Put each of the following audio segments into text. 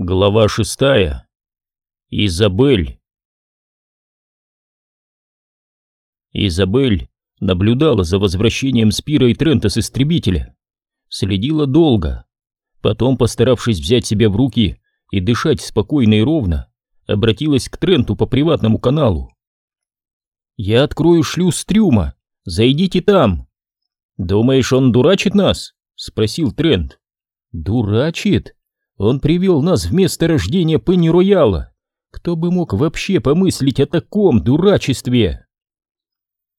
Глава шестая. Изабель. Изабель наблюдала за возвращением Спира и Трента с истребителя. Следила долго. Потом, постаравшись взять себя в руки и дышать спокойно и ровно, обратилась к Тренту по приватному каналу. «Я открою шлюз трюма. Зайдите там». «Думаешь, он дурачит нас?» — спросил Трент. «Дурачит?» Он привел нас в место рождения Пенни Рояла. Кто бы мог вообще помыслить о таком дурачестве?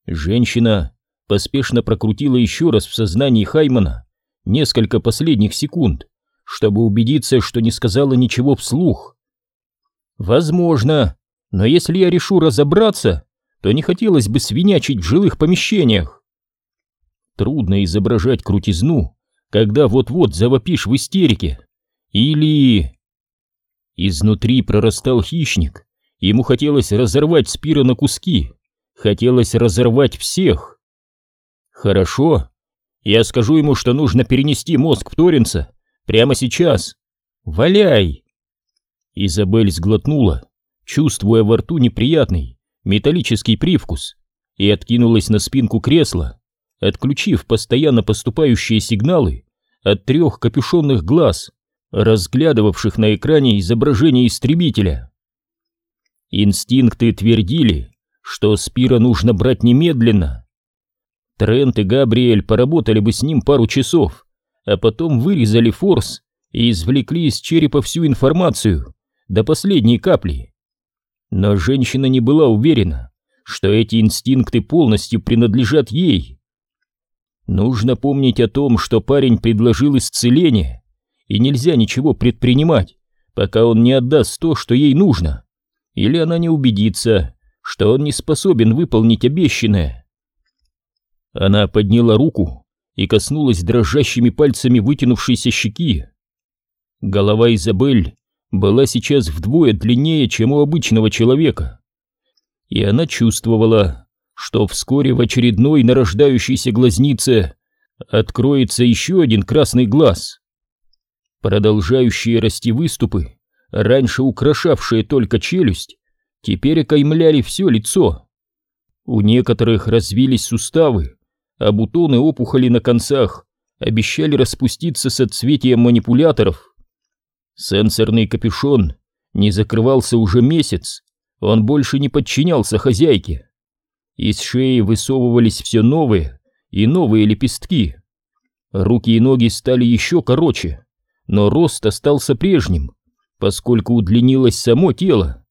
Женщина поспешно прокрутила еще раз в сознании Хаймана несколько последних секунд, чтобы убедиться, что не сказала ничего вслух. Возможно, но если я решу разобраться, то не хотелось бы свинячить в жилых помещениях. Трудно изображать крутизну, когда вот-вот завопишь в истерике. Или... Изнутри прорастал хищник. Ему хотелось разорвать Спира на куски. Хотелось разорвать всех. Хорошо. Я скажу ему, что нужно перенести мозг в прямо сейчас. Валяй! Изабель сглотнула, чувствуя во рту неприятный металлический привкус, и откинулась на спинку кресла, отключив постоянно поступающие сигналы от трех капюшонных глаз разглядывавших на экране изображение истребителя. Инстинкты твердили, что Спира нужно брать немедленно. Трент и Габриэль поработали бы с ним пару часов, а потом вырезали форс и извлекли из черепа всю информацию, до последней капли. Но женщина не была уверена, что эти инстинкты полностью принадлежат ей. Нужно помнить о том, что парень предложил исцеление, и нельзя ничего предпринимать, пока он не отдаст то, что ей нужно, или она не убедится, что он не способен выполнить обещанное. Она подняла руку и коснулась дрожащими пальцами вытянувшейся щеки. Голова Изабель была сейчас вдвое длиннее, чем у обычного человека, и она чувствовала, что вскоре в очередной нарождающейся глазнице откроется еще один красный глаз. Продолжающие расти выступы, раньше украшавшие только челюсть, теперь окаймляли все лицо. У некоторых развились суставы, а бутоны опухоли на концах обещали распуститься соцветием манипуляторов. Сенсорный капюшон не закрывался уже месяц, он больше не подчинялся хозяйке. Из шеи высовывались все новые и новые лепестки. Руки и ноги стали еще короче, но рост остался прежним, поскольку удлинилось само тело.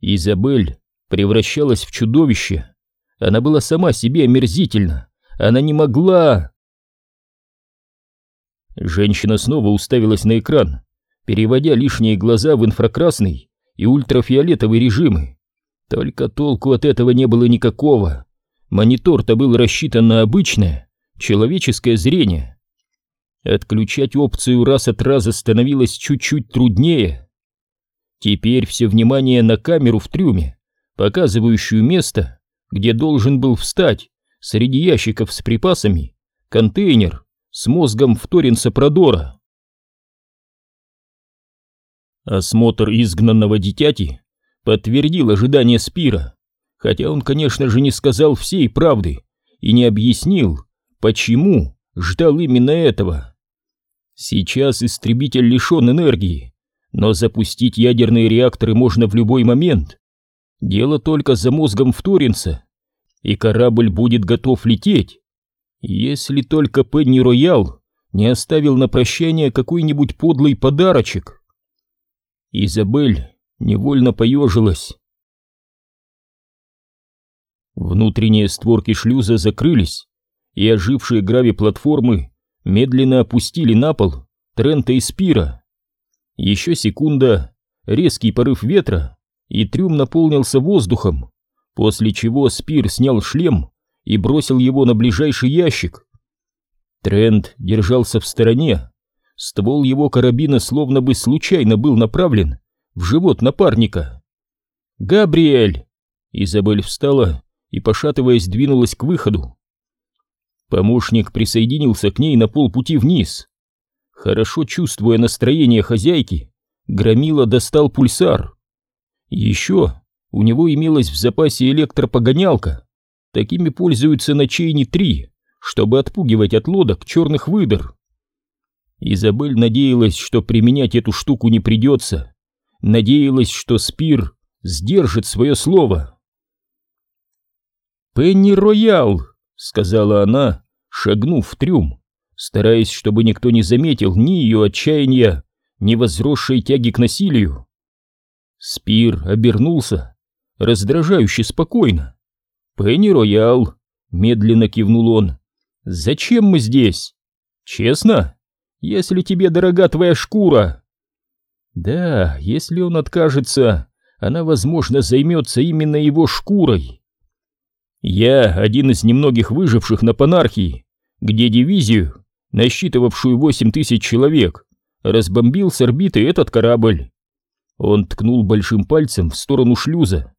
Изабель превращалась в чудовище. Она была сама себе омерзительна. Она не могла... Женщина снова уставилась на экран, переводя лишние глаза в инфракрасный и ультрафиолетовый режимы. Только толку от этого не было никакого. Монитор-то был рассчитан на обычное, человеческое зрение. Отключать опцию раз от раза становилось чуть-чуть труднее. Теперь все внимание на камеру в трюме, показывающую место, где должен был встать среди ящиков с припасами контейнер с мозгом вторинца Продора. Осмотр изгнанного дитяти подтвердил ожидания Спира, хотя он, конечно же, не сказал всей правды и не объяснил, почему ждал именно этого. Сейчас истребитель лишен энергии, но запустить ядерные реакторы можно в любой момент. Дело только за мозгом вторинца, и корабль будет готов лететь. Если только Пенни Роял не оставил на прощание какой-нибудь подлый подарочек. Изабель невольно поежилась. Внутренние створки шлюза закрылись, и ожившие грави-платформы медленно опустили на пол Трента и Спира. Еще секунда, резкий порыв ветра, и трюм наполнился воздухом, после чего Спир снял шлем и бросил его на ближайший ящик. Трент держался в стороне, ствол его карабина словно бы случайно был направлен в живот напарника. «Габриэль!» Изабель встала и, пошатываясь, двинулась к выходу. Помощник присоединился к ней на полпути вниз. Хорошо чувствуя настроение хозяйки, Громила достал пульсар. Еще у него имелась в запасе электропогонялка. Такими пользуются на Чейни-3, чтобы отпугивать от лодок черных выдор. Изабель надеялась, что применять эту штуку не придется. Надеялась, что Спир сдержит свое слово. «Пенни Роял!» — сказала она, шагнув в трюм, стараясь, чтобы никто не заметил ни ее отчаяния, ни возросшей тяги к насилию. Спир обернулся, раздражающе спокойно. «Пенни Роял!» — медленно кивнул он. «Зачем мы здесь? Честно? Если тебе дорога твоя шкура!» «Да, если он откажется, она, возможно, займется именно его шкурой». «Я один из немногих выживших на Панархии, где дивизию, насчитывавшую восемь тысяч человек, разбомбил с орбиты этот корабль. Он ткнул большим пальцем в сторону шлюза.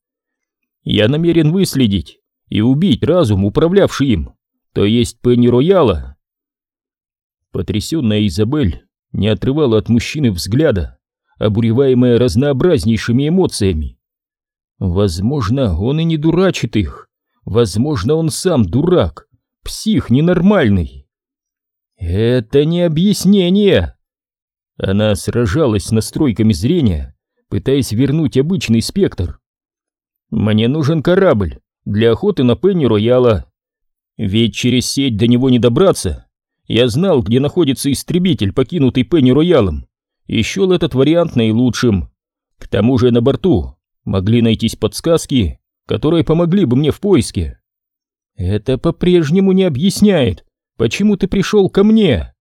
Я намерен выследить и убить разум, управлявший им, то есть Пенни Рояла. Потрясенная Изабель не отрывала от мужчины взгляда, обуреваемая разнообразнейшими эмоциями. Возможно, он и не дурачит их, возможно, он сам дурак, псих ненормальный. Это не объяснение. Она сражалась с настройками зрения, пытаясь вернуть обычный спектр. «Мне нужен корабль для охоты на Пенни Рояла. Ведь через сеть до него не добраться. Я знал, где находится истребитель, покинутый Пенни Роялом, и этот вариант наилучшим. К тому же на борту могли найтись подсказки, которые помогли бы мне в поиске. Это по-прежнему не объясняет, почему ты пришел ко мне.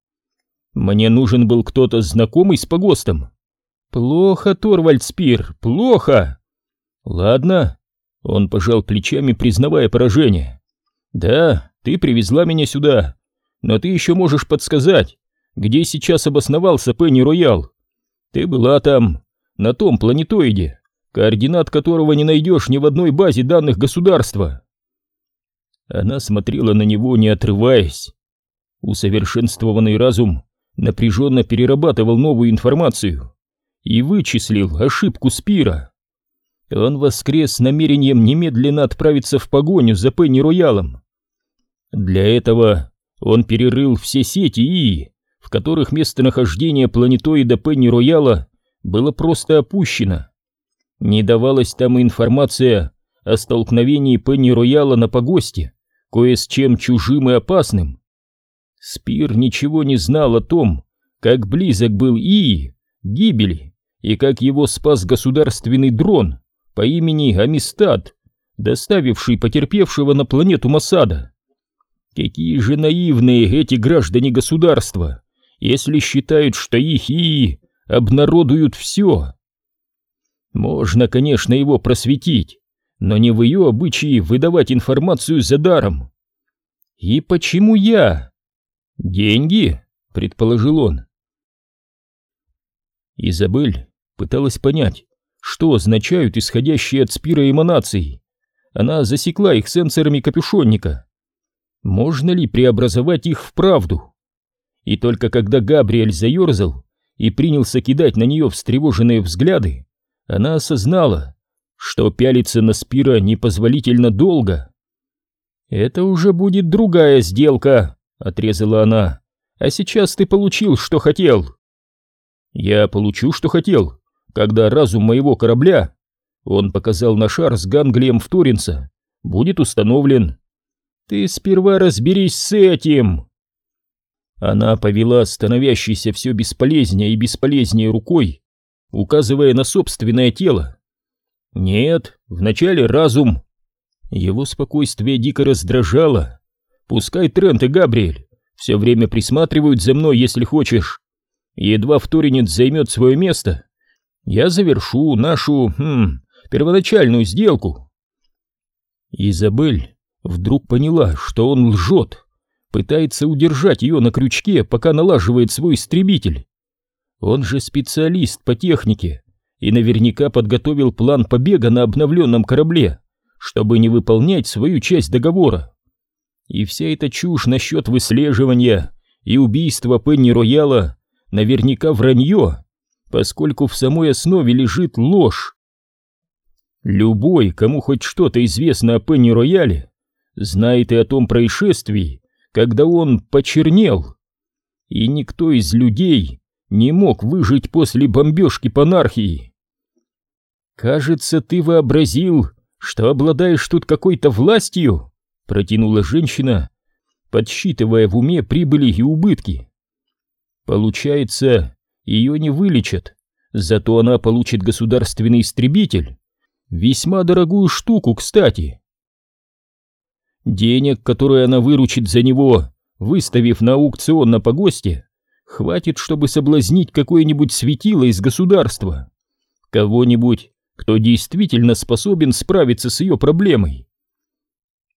Мне нужен был кто-то знакомый с погостом, «Плохо, Торвальд Спир, плохо!» «Ладно», — он пожал плечами, признавая поражение. «Да, ты привезла меня сюда, но ты еще можешь подсказать, где сейчас обосновался Пенни Роял. Ты была там, на том планетоиде, координат которого не найдешь ни в одной базе данных государства». Она смотрела на него, не отрываясь. Усовершенствованный разум напряженно перерабатывал новую информацию и вычислил ошибку Спира. Он воскрес с намерением немедленно отправиться в погоню за Пенни Роялом. Для этого он перерыл все сети ИИ, в которых местонахождение планетоида Пенни Рояла было просто опущено. Не давалась там информация о столкновении Пенни Рояла на погосте, кое с чем чужим и опасным. Спир ничего не знал о том, как близок был ИИ гибели и как его спас государственный дрон по имени Амистад, доставивший потерпевшего на планету Масада. Какие же наивные эти граждане государства, если считают, что их и обнародуют все. Можно, конечно, его просветить, но не в ее обычае выдавать информацию за даром. И почему я? Деньги, предположил он. Изабель пыталась понять, что означают исходящие от спира эманации. Она засекла их сенсорами капюшонника. Можно ли преобразовать их в правду? И только когда Габриэль заерзал и принялся кидать на нее встревоженные взгляды, она осознала, что пялиться на спира непозволительно долго. «Это уже будет другая сделка», — отрезала она. «А сейчас ты получил, что хотел». Я получу, что хотел, когда разум моего корабля, он показал на шар с ганглием в Торинса, будет установлен. Ты сперва разберись с этим. Она повела становящейся все бесполезнее и бесполезнее рукой, указывая на собственное тело. Нет, вначале разум. Его спокойствие дико раздражало. Пускай Трент и Габриэль все время присматривают за мной, если хочешь. Едва вторинец займет свое место, я завершу нашу, хм, первоначальную сделку. Изабель вдруг поняла, что он лжет, пытается удержать ее на крючке, пока налаживает свой истребитель. Он же специалист по технике и наверняка подготовил план побега на обновленном корабле, чтобы не выполнять свою часть договора. И вся эта чушь насчет выслеживания и убийства Пенни Рояла наверняка вранье, поскольку в самой основе лежит ложь. Любой, кому хоть что-то известно о Пенни Рояле, знает и о том происшествии, когда он почернел. И никто из людей не мог выжить после бомбежки панархии. «Кажется, ты вообразил, что обладаешь тут какой-то властью», — протянула женщина, подсчитывая в уме прибыли и убытки. «Получается, ее не вылечат, зато она получит государственный истребитель. Весьма дорогую штуку, кстати. Денег, которые она выручит за него, выставив на аукцион на погосте, хватит, чтобы соблазнить какое-нибудь светило из государства. Кого-нибудь, кто действительно способен справиться с ее проблемой.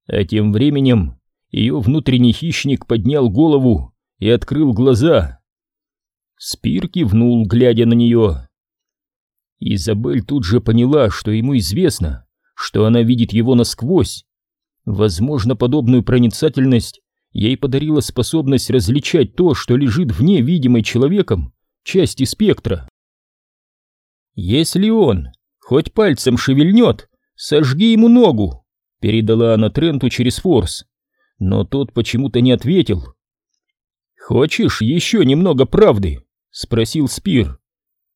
А тем временем ее внутренний хищник поднял голову и открыл глаза. Спир кивнул, глядя на нее. Изабель тут же поняла, что ему известно, что она видит его насквозь. Возможно, подобную проницательность ей подарила способность различать то, что лежит вне видимой человеком части спектра. «Если он хоть пальцем шевельнет, сожги ему ногу», — передала она Тренту через форс, но тот почему-то не ответил. «Хочешь еще немного правды?» — спросил Спир.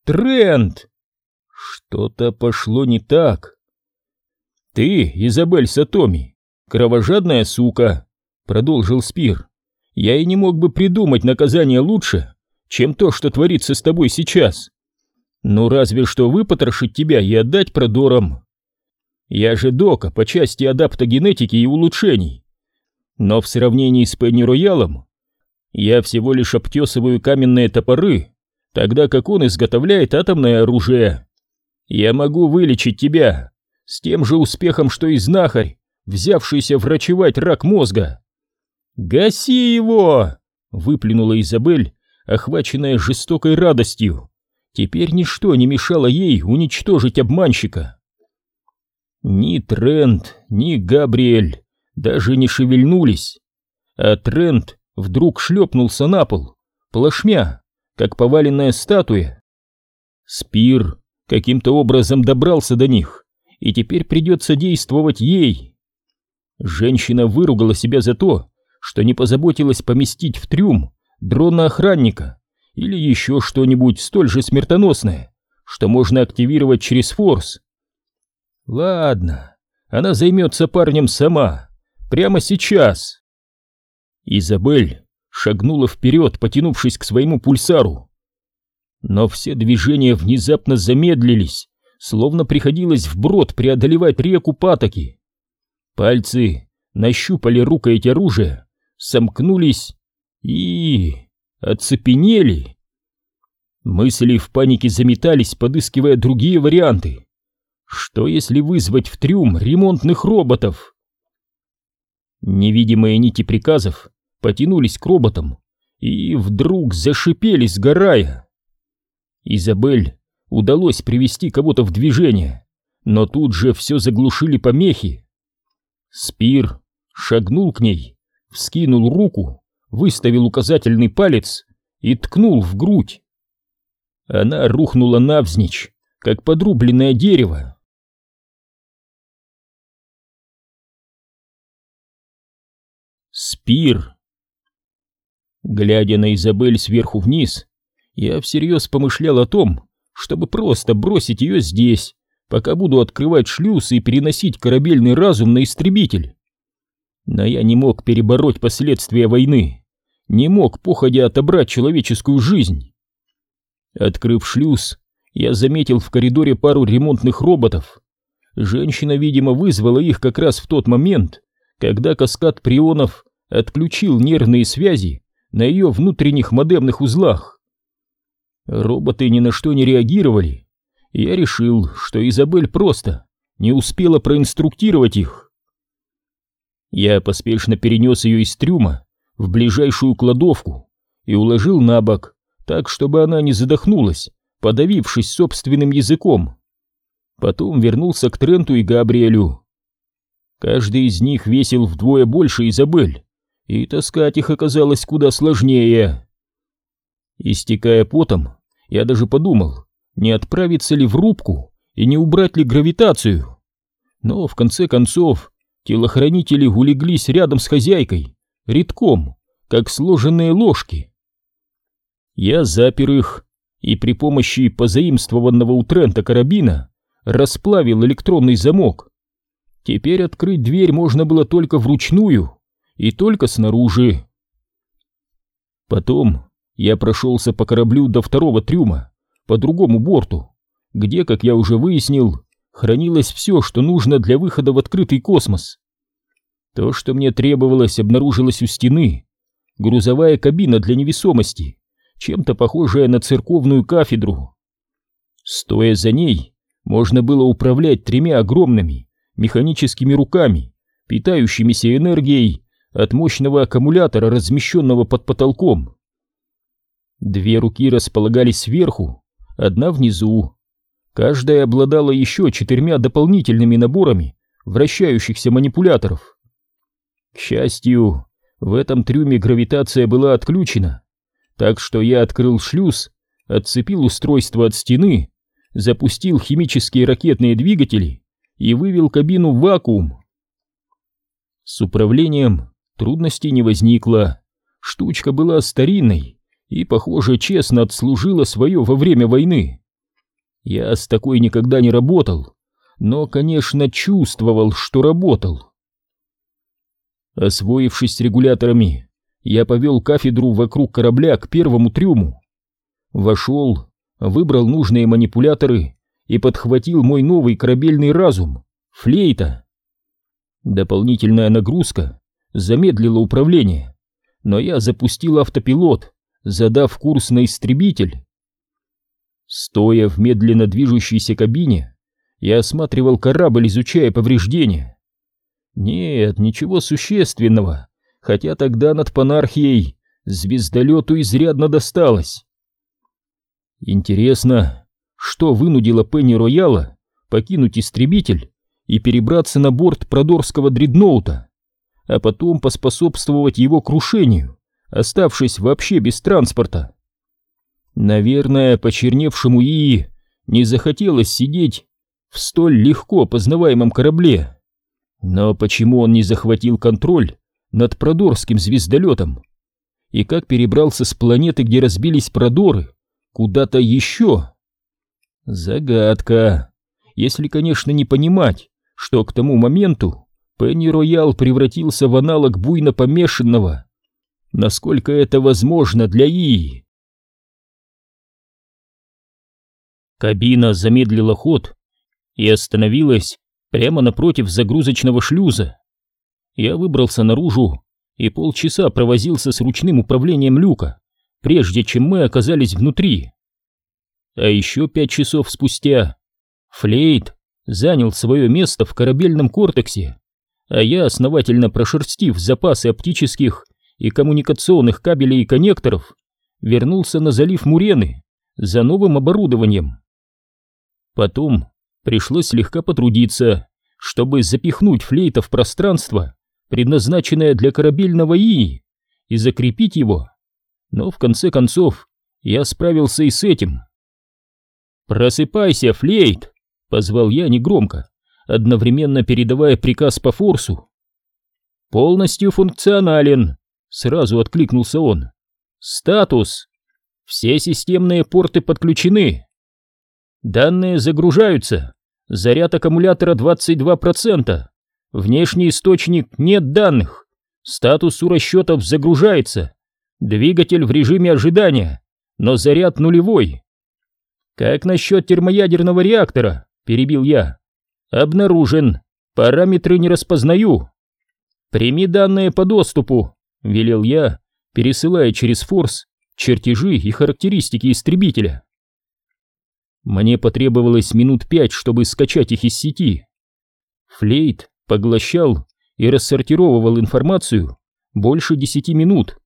«Трент!» Что-то пошло не так. «Ты, Изабель Сатоми, кровожадная сука!» — продолжил Спир. «Я и не мог бы придумать наказание лучше, чем то, что творится с тобой сейчас. Ну, разве что выпотрошить тебя и отдать продорам. Я же дока по части адаптогенетики и улучшений. Но в сравнении с Пенни Роялом я всего лишь обтесываю каменные топоры, тогда как он изготовляет атомное оружие. Я могу вылечить тебя с тем же успехом, что и знахарь, взявшийся врачевать рак мозга. «Гаси его!» — выплюнула Изабель, охваченная жестокой радостью. Теперь ничто не мешало ей уничтожить обманщика. Ни Трент, ни Габриэль даже не шевельнулись, а Трент вдруг шлепнулся на пол, плашмя, как поваленная статуя. Спир каким-то образом добрался до них, и теперь придется действовать ей. Женщина выругала себя за то, что не позаботилась поместить в трюм дрона охранника или еще что-нибудь столь же смертоносное, что можно активировать через форс. Ладно, она займется парнем сама, прямо сейчас. Изабель шагнула вперед, потянувшись к своему пульсару. Но все движения внезапно замедлились, словно приходилось вброд преодолевать реку Патоки. Пальцы нащупали рукоять оружия, сомкнулись и... оцепенели. Мысли в панике заметались, подыскивая другие варианты. Что если вызвать в трюм ремонтных роботов? Невидимые нити приказов потянулись к роботам и вдруг зашипели, сгорая. Изабель удалось привести кого-то в движение, но тут же все заглушили помехи. Спир шагнул к ней, вскинул руку, выставил указательный палец и ткнул в грудь. Она рухнула навзничь, как подрубленное дерево. Спир. Глядя на Изабель сверху вниз, я всерьез помышлял о том, чтобы просто бросить ее здесь, пока буду открывать шлюз и переносить корабельный разум на истребитель. Но я не мог перебороть последствия войны, не мог походя отобрать человеческую жизнь. Открыв шлюз, я заметил в коридоре пару ремонтных роботов. Женщина, видимо, вызвала их как раз в тот момент, когда каскад прионов отключил нервные связи на ее внутренних модемных узлах. Роботы ни на что не реагировали. Я решил, что Изабель просто не успела проинструктировать их. Я поспешно перенес ее из трюма в ближайшую кладовку и уложил на бок, так, чтобы она не задохнулась, подавившись собственным языком. Потом вернулся к Тренту и Габриэлю. Каждый из них весил вдвое больше Изабель, и таскать их оказалось куда сложнее. Истекая потом, я даже подумал, не отправиться ли в рубку и не убрать ли гравитацию. Но в конце концов телохранители улеглись рядом с хозяйкой, редком, как сложенные ложки. Я запер их и при помощи позаимствованного у Трента карабина расплавил электронный замок. Теперь открыть дверь можно было только вручную и только снаружи. Потом я прошелся по кораблю до второго трюма, по другому борту, где, как я уже выяснил, хранилось все, что нужно для выхода в открытый космос. То, что мне требовалось, обнаружилось у стены. Грузовая кабина для невесомости, чем-то похожая на церковную кафедру. Стоя за ней, можно было управлять тремя огромными механическими руками, питающимися энергией от мощного аккумулятора, размещенного под потолком. Две руки располагались сверху, одна внизу. Каждая обладала еще четырьмя дополнительными наборами вращающихся манипуляторов. К счастью, в этом трюме гравитация была отключена, так что я открыл шлюз, отцепил устройство от стены, запустил химические ракетные двигатели и вывел кабину в вакуум. С управлением трудностей не возникло. Штучка была старинной и, похоже, честно отслужила свое во время войны. Я с такой никогда не работал, но, конечно, чувствовал, что работал. Освоившись с регуляторами, я повел кафедру вокруг корабля к первому трюму. Вошел, выбрал нужные манипуляторы и подхватил мой новый корабельный разум — флейта. Дополнительная нагрузка замедлила управление, но я запустил автопилот, задав курс на истребитель. Стоя в медленно движущейся кабине, я осматривал корабль, изучая повреждения. Нет, ничего существенного, хотя тогда над Панархией звездолету изрядно досталось. Интересно, что вынудило Пенни Рояла покинуть истребитель и перебраться на борт продорского дредноута, а потом поспособствовать его крушению, оставшись вообще без транспорта. Наверное, почерневшему ИИ не захотелось сидеть в столь легко познаваемом корабле. Но почему он не захватил контроль над продорским звездолетом? И как перебрался с планеты, где разбились продоры, куда-то еще? Загадка. Если, конечно, не понимать, что к тому моменту Пенни Роял превратился в аналог буйно помешанного. Насколько это возможно для ИИ? Кабина замедлила ход и остановилась прямо напротив загрузочного шлюза. Я выбрался наружу и полчаса провозился с ручным управлением люка, прежде чем мы оказались внутри. А еще пять часов спустя Флейт занял свое место в корабельном кортексе, а я, основательно прошерстив запасы оптических и коммуникационных кабелей и коннекторов, вернулся на залив Мурены за новым оборудованием. Потом пришлось слегка потрудиться, чтобы запихнуть флейта в пространство, предназначенное для корабельного ИИ, и закрепить его. Но в конце концов я справился и с этим. «Просыпайся, флейт!» — позвал я негромко, одновременно передавая приказ по форсу. «Полностью функционален», — сразу откликнулся он. «Статус. Все системные порты подключены. Данные загружаются. Заряд аккумулятора 22%. Внешний источник нет данных. Статус у расчетов загружается. Двигатель в режиме ожидания, но заряд нулевой. Как насчет термоядерного реактора? Перебил я. Обнаружен. Параметры не распознаю. Прими данные по доступу, велел я, пересылая через форс чертежи и характеристики истребителя. Мне потребовалось минут пять, чтобы скачать их из сети. Флейт поглощал и рассортировывал информацию больше десяти минут.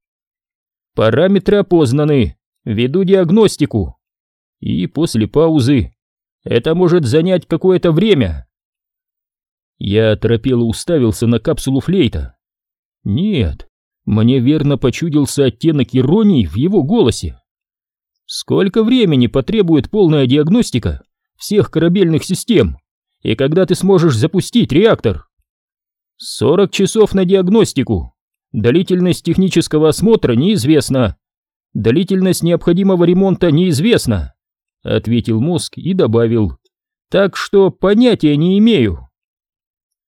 Параметры опознаны, веду диагностику. И после паузы это может занять какое-то время. Я торопело уставился на капсулу флейта. Нет, мне верно почудился оттенок иронии в его голосе. Сколько времени потребует полная диагностика всех корабельных систем? И когда ты сможешь запустить реактор? 40 часов на диагностику. Длительность технического осмотра неизвестна. Длительность необходимого ремонта неизвестна, ответил мозг и добавил. Так что понятия не имею.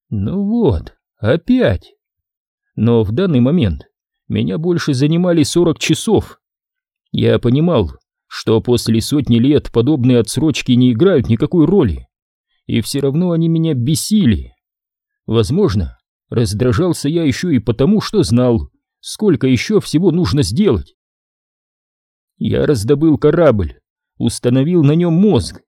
Ну вот, опять. Но в данный момент меня больше занимали 40 часов. Я понимал, что после сотни лет подобные отсрочки не играют никакой роли, и все равно они меня бесили. Возможно, раздражался я еще и потому, что знал, сколько еще всего нужно сделать. Я раздобыл корабль, установил на нем мозг.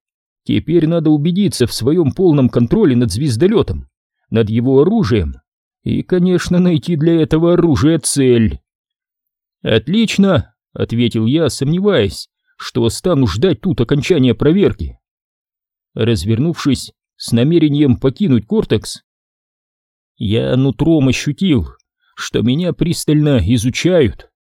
Теперь надо убедиться в своем полном контроле над звездолетом, над его оружием и, конечно, найти для этого оружия цель. «Отлично», — ответил я, сомневаясь, что стану ждать тут окончания проверки. Развернувшись с намерением покинуть кортекс, я нутром ощутил, что меня пристально изучают.